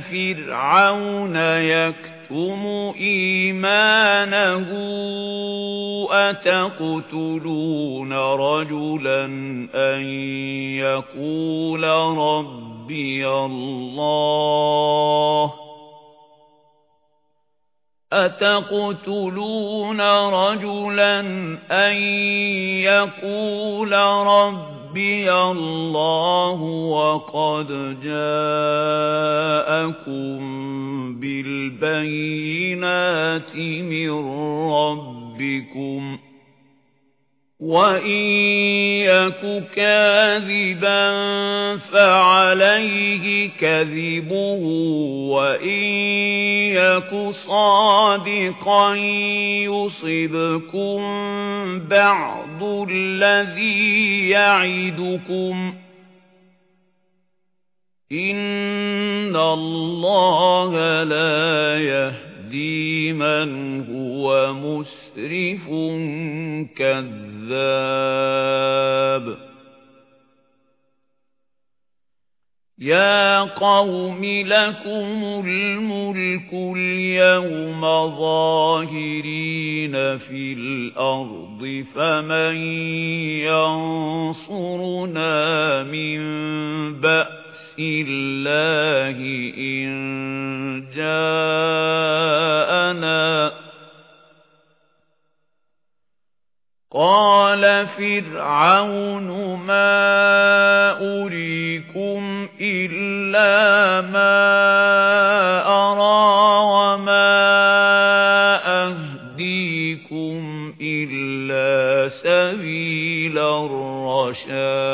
فرعون يكتم إيمانه أتقتلون رجلا أن يقول ربي الله أتقتلون رجلا أن يقول ربي الله وقد جاءكم بالبينات من ربكم وَإِن يَكُ كَاذِبًا فَعَلَيْهِ كَذِبُهُ وَإِن يَكُ صَادِقًا يُصِبْكُم بَعْضُ الَّذِي يَعِدُكُمْ إِنَّ اللَّهَ لَا يَهْدِي مَنْ هُوَ مُسْرِفٌ كَذَّابٌ. يَا قَوْمِ لَكُمُ الْمُلْكُ الْيَوْمَ ظَاهِرِينَ فِي الْأَرْضِ فَمَن يَنصُرُنَا مِن بَأْسِ اللَّهِ إِن فِرْعَوْنُ مَا أُرِيكُمْ إِلَّا مَا أَرَى وَمَا أَهْدِيكُمْ إِلَّا سَبِيلَ الرَّشَادِ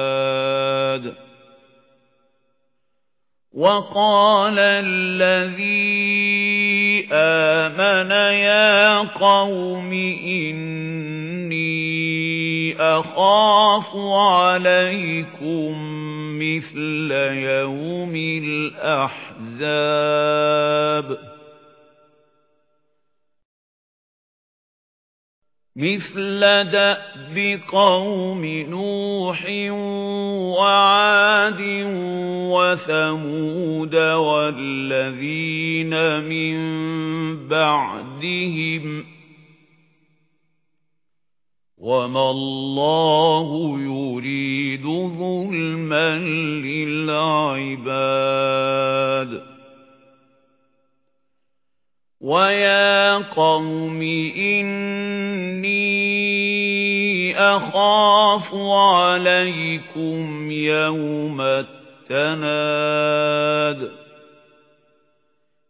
وَقَالَ الَّذِي آمَنَ يَا قَوْمِ إِنِّي أَخَافُ عَلَيْكُمْ مِثْلَ يَوْمِ الْأَحْزَابِ. مِثْلَ دَأْبِ قَوْمِ نُوحٍ وَعَادٍ وَثَمُودَ وَالَّذِينَ مِن بَعْدِهِمْ وَمَا اللَّهُ يُرِيدُ ظُلْمًا لِلْعِبَادِ وَيَا قَوْمِ إِنِّي أَخَافُ عَلَيْكُمْ يَوْمَ التَّنَادِ